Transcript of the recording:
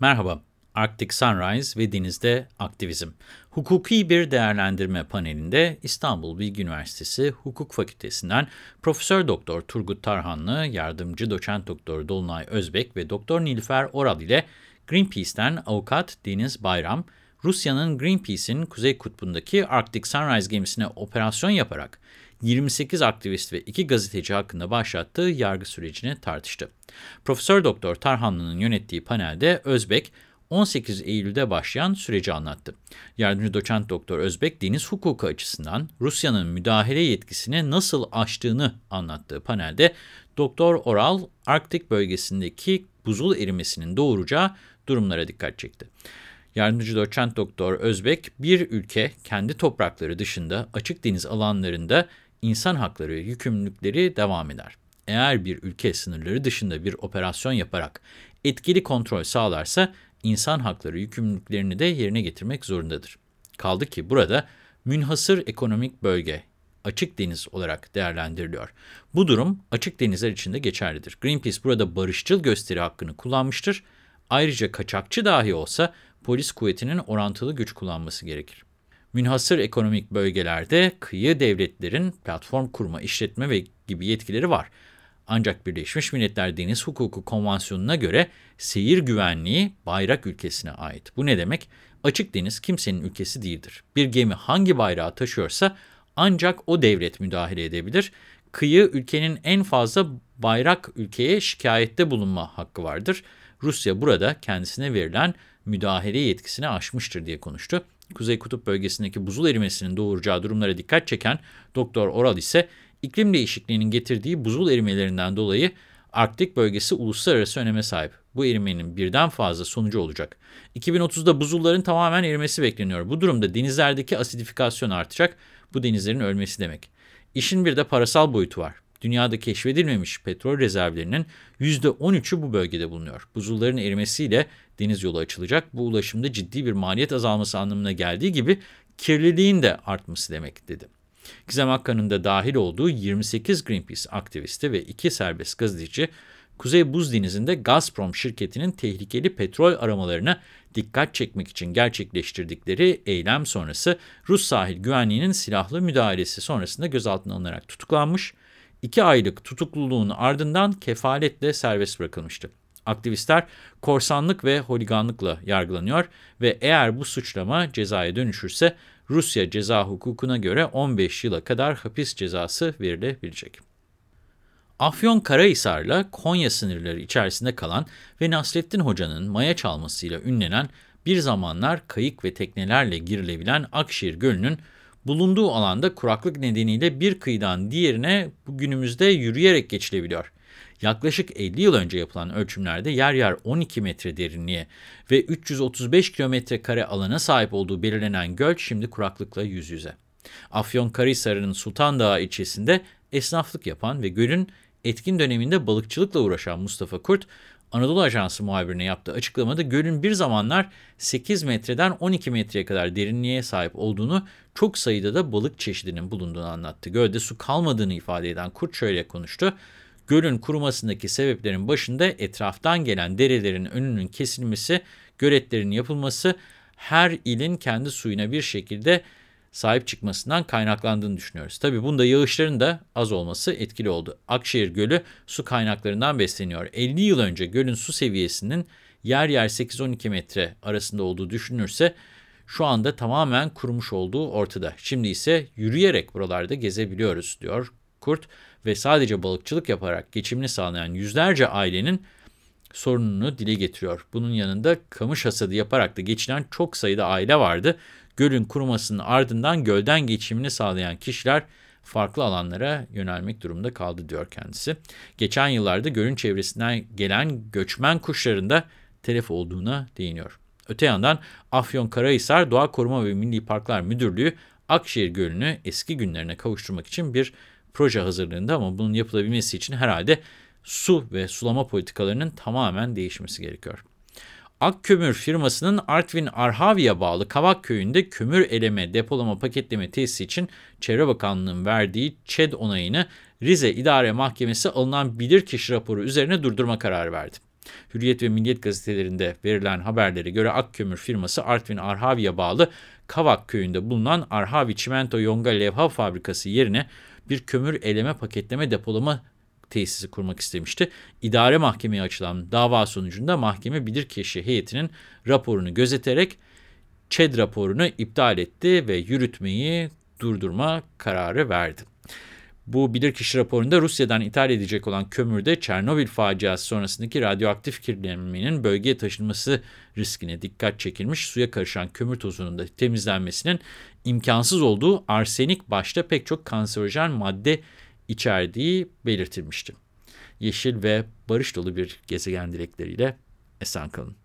Merhaba, Arctic Sunrise ve Denizde Aktivizm. Hukuki bir değerlendirme panelinde İstanbul Bilgi Üniversitesi Hukuk Fakültesinden Profesör Doktor Turgut Tarhanlı, Yardımcı Doçent Doktor Dolunay Özbek ve Doktor Nilüfer Oral ile Greenpeace'ten Avukat Deniz Bayram, Rusya'nın Greenpeace'in Kuzey Kutbu'ndaki Arctic Sunrise gemisine operasyon yaparak 28 aktivist ve 2 gazeteci hakkında başlattığı yargı sürecini tartıştı. Profesör Doktor Tarhanlı'nın yönettiği panelde Özbek, 18 Eylül'de başlayan süreci anlattı. Yardımcı doçent doktor Özbek, deniz hukuku açısından Rusya'nın müdahale yetkisini nasıl aştığını anlattığı panelde Doktor Oral, Arktik bölgesindeki buzul erimesinin doğuracağı durumlara dikkat çekti. Yardımcı doçent doktor Özbek, bir ülke kendi toprakları dışında açık deniz alanlarında insan hakları yükümlülükleri devam eder. Eğer bir ülke sınırları dışında bir operasyon yaparak etkili kontrol sağlarsa insan hakları yükümlülüklerini de yerine getirmek zorundadır. Kaldı ki burada münhasır ekonomik bölge, açık deniz olarak değerlendiriliyor. Bu durum açık denizler için de geçerlidir. Greenpeace burada barışçıl gösteri hakkını kullanmıştır. Ayrıca kaçakçı dahi olsa polis kuvvetinin orantılı güç kullanması gerekir. Münhasır ekonomik bölgelerde kıyı devletlerin platform kurma, işletme ve gibi yetkileri var. Ancak Birleşmiş Milletler Deniz Hukuku Konvansiyonu'na göre seyir güvenliği bayrak ülkesine ait. Bu ne demek? Açık deniz kimsenin ülkesi değildir. Bir gemi hangi bayrağı taşıyorsa ancak o devlet müdahale edebilir. Kıyı ülkenin en fazla bayrak ülkeye şikayette bulunma hakkı vardır. Rusya burada kendisine verilen müdahale yetkisini aşmıştır diye konuştu. Kuzey Kutup bölgesindeki buzul erimesinin doğuracağı durumlara dikkat çeken Doktor Oral ise iklim değişikliğinin getirdiği buzul erimelerinden dolayı Arktik bölgesi uluslararası öneme sahip. Bu erimenin birden fazla sonucu olacak. 2030'da buzulların tamamen erimesi bekleniyor. Bu durumda denizlerdeki asidifikasyon artacak. Bu denizlerin ölmesi demek. İşin bir de parasal boyutu var. Dünyada keşfedilmemiş petrol rezervlerinin %13'ü bu bölgede bulunuyor. Buzulların erimesiyle deniz yolu açılacak. Bu ulaşımda ciddi bir maliyet azalması anlamına geldiği gibi kirliliğin de artması demek dedi. Gizem Akkan'ın da dahil olduğu 28 Greenpeace aktivisti ve 2 serbest gazeteci, Kuzey Buz Denizi'nde Gazprom şirketinin tehlikeli petrol aramalarına dikkat çekmek için gerçekleştirdikleri eylem sonrası Rus sahil güvenliğinin silahlı müdahalesi sonrasında gözaltına alınarak tutuklanmış, 2 aylık tutukluluğun ardından kefaletle serbest bırakılmıştı. Aktivistler korsanlık ve holiganlıkla yargılanıyor ve eğer bu suçlama cezaya dönüşürse Rusya ceza hukukuna göre 15 yıla kadar hapis cezası verilebilecek. Afyon Karahisar'la Konya sınırları içerisinde kalan ve Nasrettin Hoca'nın maya çalmasıyla ünlenen bir zamanlar kayık ve teknelerle girilebilen Akşehir Gölü'nün bulunduğu alanda kuraklık nedeniyle bir kıyıdan diğerine bugünümüzde yürüyerek geçilebiliyor. Yaklaşık 50 yıl önce yapılan ölçümlerde yer yer 12 metre derinliğe ve 335 kilometre kare alana sahip olduğu belirlenen göl şimdi kuraklıkla yüz yüze. Afyonkarahisar'ın Sultan Dağı ilçesinde esnaflık yapan ve gölün etkin döneminde balıkçılıkla uğraşan Mustafa Kurt, Anadolu Ajansı muhabirine yaptığı açıklamada gölün bir zamanlar 8 metreden 12 metreye kadar derinliğe sahip olduğunu, çok sayıda da balık çeşidinin bulunduğunu anlattı. Gölde su kalmadığını ifade eden Kurt şöyle konuştu. Gölün kurumasındaki sebeplerin başında etraftan gelen derelerin önünün kesilmesi, göletlerin yapılması, her ilin kendi suyuna bir şekilde sahip çıkmasından kaynaklandığını düşünüyoruz. Tabii bunda yağışların da az olması etkili oldu. Akşehir Gölü su kaynaklarından besleniyor. 50 yıl önce gölün su seviyesinin yer yer 8-12 metre arasında olduğu düşünülürse şu anda tamamen kurumuş olduğu ortada. Şimdi ise yürüyerek buralarda gezebiliyoruz diyor Kurt ve sadece balıkçılık yaparak geçimini sağlayan yüzlerce ailenin sorununu dile getiriyor. Bunun yanında kamış hasadı yaparak da geçinen çok sayıda aile vardı. Gölün kurumasının ardından gölden geçimini sağlayan kişiler farklı alanlara yönelmek durumunda kaldı diyor kendisi. Geçen yıllarda gölün çevresinden gelen göçmen kuşların da telef olduğuna değiniyor. Öte yandan Afyonkarahisar Doğa Koruma ve Milli Parklar Müdürlüğü Akşehir Gölü'nü eski günlerine kavuşturmak için bir proje hazırlığında ama bunun yapılabilmesi için herhalde su ve sulama politikalarının tamamen değişmesi gerekiyor. Akkömür firmasının Artvin Arhavya bağlı Kavak köyünde kömür eleme depolama paketleme tesisi için Çevre Bakanlığı'nın verdiği ÇED onayını Rize İdare Mahkemesi alınan bilirkişi raporu üzerine durdurma kararı verdi. Hürriyet ve Milliyet gazetelerinde verilen haberlere göre Akkömür firması Artvin Arhavi'ye bağlı Kavak köyünde bulunan Arhavi Çimento Yonga Levha Fabrikası yerine bir kömür eleme paketleme depolama tesisi kurmak istemişti. İdare mahkemeye açılan dava sonucunda mahkeme bilirkişi heyetinin raporunu gözeterek ÇED raporunu iptal etti ve yürütmeyi durdurma kararı verdi. Bu bilirkişi raporunda Rusya'dan ithal edecek olan kömürde Çernobil faciası sonrasındaki radyoaktif kirlenmenin bölgeye taşınması riskine dikkat çekilmiş. Suya karışan kömür tozunun da temizlenmesinin imkansız olduğu arsenik başta pek çok kanserojen madde içerdiği belirtilmişti. Yeşil ve barış dolu bir gezegen dilekleriyle esen kalın.